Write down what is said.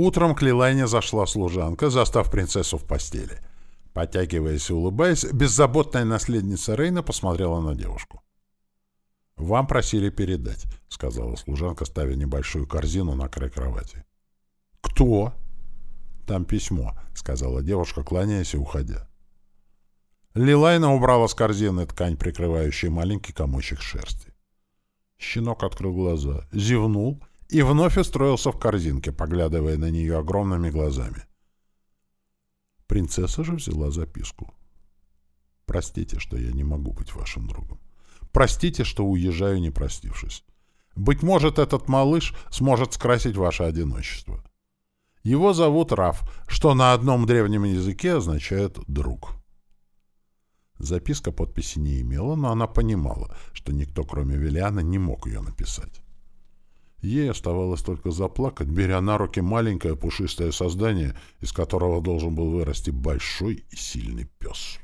Утром к Лилайне зашла служанка, застав принцессу в постели. Потягиваясь и улыбаясь, беззаботная наследница Рейна посмотрела на девушку. «Вам просили передать», — сказала служанка, ставя небольшую корзину на край кровати. «Кто?» «Там письмо», — сказала девушка, кланяясь и уходя. Лилайна убрала с корзины ткань, прикрывающую маленький комочек шерсти. Щенок открыл глаза, зевнул и вновь устроился в корзинке, поглядывая на нее огромными глазами. Принцесса же взяла записку. «Простите, что я не могу быть вашим другом. Простите, что уезжаю, не простившись. Быть может, этот малыш сможет скрасить ваше одиночество. Его зовут Раф, что на одном древнем языке означает «друг». Записка подписи не имела, но она понимала, что никто, кроме Велиана, не мог ее написать. Ей оставалось только заплакать, беря на руки маленькое пушистое создание, из которого должен был вырасти большой и сильный пес.